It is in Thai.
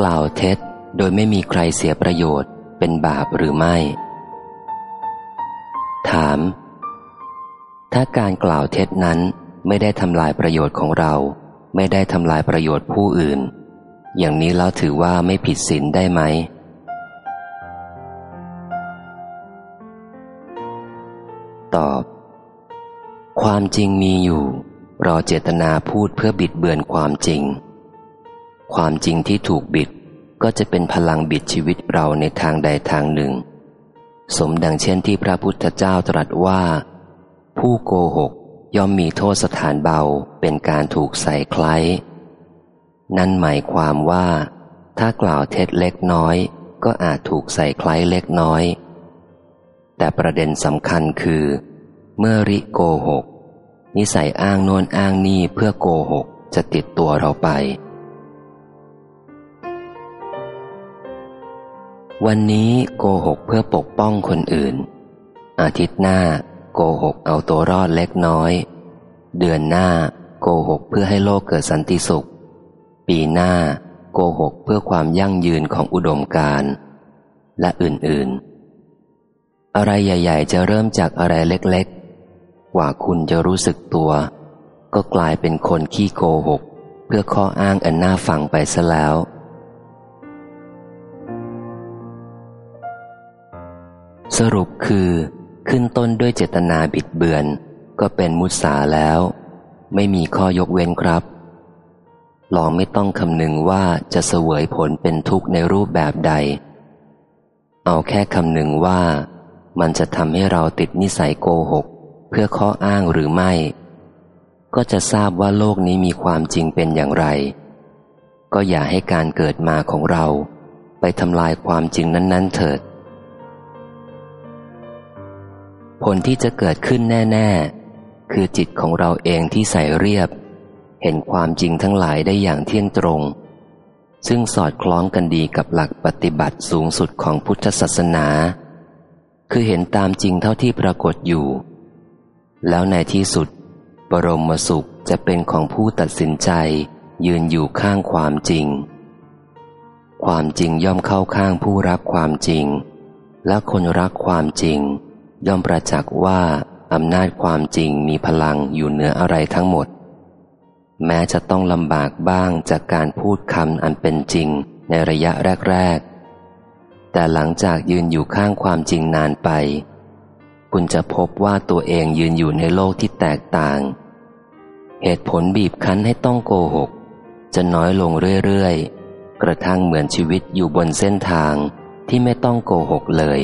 กล่าวเท็จ โดยไม่มีใครเสียประโยชน์เป็นบาปหรือไม่ ถาม ถ้าการกล่าวเท็จนั้นไม่ได้ทำลายประโยชน์ของเรา ไม่ได้ทำลายประโยชน์ผู้อื่น อย่างนี้แล้วถือว่าไม่ผิดศีลได้ไหม ตอบ ความจริงมีอยู่รอเจตนาพูดเพื่อบิดเบือนความจริง ความจริงที่ถูกบิดก็จะเป็นพลังบิดชีวิตเราในทางใดทางหนึ่ง สมดังเช่นที่พระพุทธเจ้าตรัสว่า ผู้โกหกย่อมมีโทษสถานเบาเป็นการถูกใส่คล้ายนั่นหมายความว่า ถ้ากล่าวเท็จเล็กน้อย ก็อาจถูกใส่คล้ายเล็กน้อย แต่ประเด็นสำคัญคือ เมื่อริโกหก นิสัยอ้างโน้นอ้างนี่เพื่อโกหกจะติดตัวเราไป วันนี้โกหกเพื่อปกป้องคนอื่น อาทิตย์หน้าโกหกเอาตัวรอดเล็กน้อย เดือนหน้าโกหกเพื่อให้โลกเกิดสันติสุข ปีหน้าโกหกเพื่อความยั่งยืนของอุดมการณ์และอื่นๆ อะไรใหญ่ ๆ จะเริ่มจากอะไรเล็กๆ กว่าคุณจะรู้สึกตัว ก็กลายเป็นคนขี้โกหก เพื่อข้ออ้างอันน่าฟังไปซะแล้ว สรุปคือ ขึ้นต้นด้วยเจตนาบิดเบือน ก็เป็นมุสาแล้ว ไม่มีข้อยกเว้นครับ ลองไม่ต้องคำนึงว่าจะเสวยผลเป็นทุกข์ในรูปแบบใด เอาแค่คำนึงว่ามันจะทำให้เราติดนิสัยโกหก เพื่อข้ออ้างหรือไม่ ก็จะทราบว่าโลกนี้มีความจริงเป็นอย่างไร ก็อย่าให้การเกิดมาของเรา ไปทำลายความจริงนั้น ๆ เถิด ผลที่จะเกิดขึ้นแน่ ๆ คือจิตของเราเองที่ใส่เรียบ เห็นความจริงทั้งหลายได้อย่างเที่ยงตรง ซึ่งสอดคล้องกันดีกับหลักปฏิบัติสูงสุดของพุทธศาสนา คือเห็นตามจริงเท่าที่ปรากฏอยู่ แล้วในที่สุด บรมสุขจะเป็นของผู้ตัดสินใจยืนอยู่ข้างความจริง ความจริงย่อมเข้าข้างผู้รักความจริง และคนรักความจริง ย่อมประจักษ์ว่าอำนาจความจริงมีพลังอยู่เหนืออะไรทั้งหมด แม้จะต้องลำบากบ้างจากการพูดคำอันเป็นจริงในระยะแรก ๆ แต่หลังจากยืนอยู่ข้างความจริงนานไป คุณจะพบว่าตัวเองยืนอยู่ในโลกที่แตกต่าง เหตุผลบีบคั้นให้ต้องโกหก จะน้อยลงเรื่อย ๆ กระทั่งเหมือนชีวิตอยู่บนเส้นทางที่ไม่ต้องโกหกเลย